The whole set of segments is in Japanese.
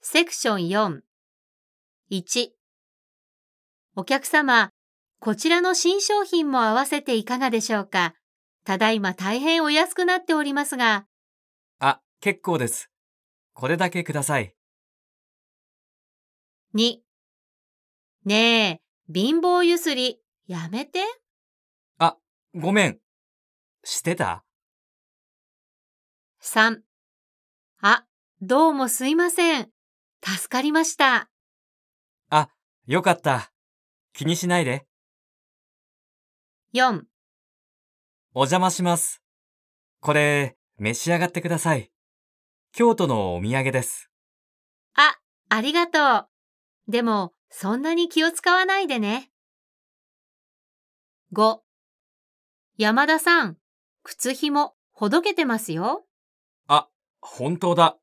セクション4。1。お客様、こちらの新商品も合わせていかがでしょうか？ただいま大変お安くなっておりますが。あ、結構です。これだけください。2。ねえ、貧乏ゆすり、やめて。あ、ごめん。してた ?3。あ、どうもすいません。助かりました。あ、よかった。気にしないで。4お邪魔します。これ、召し上がってください。京都のお土産です。あ、ありがとう。でも、そんなに気を使わないでね。5山田さん、靴紐、ほどけてますよ。あ、本当だ。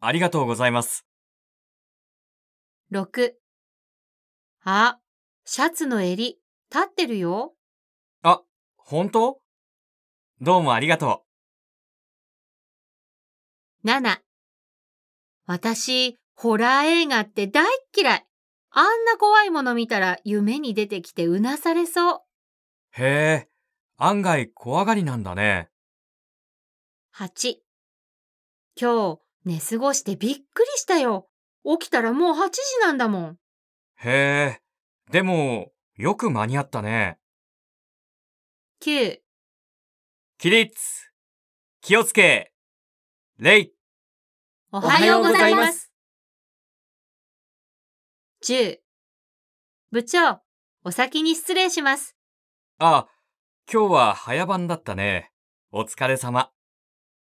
ありがとうございます。6あ、シャツの襟、立ってるよ。あ、本当？どうもありがとう。7私、ホラー映画って大っ嫌い。あんな怖いもの見たら夢に出てきてうなされそう。へえ、案外怖がりなんだね。8今日寝過ごしてびっくりしたよ。起きたらもう8時なんだもん。へえ、でも、よく間に合ったね。9起立気をつけ礼おはようございます10部長、お先に失礼します。あ、今日は早番だったね。お疲れ様。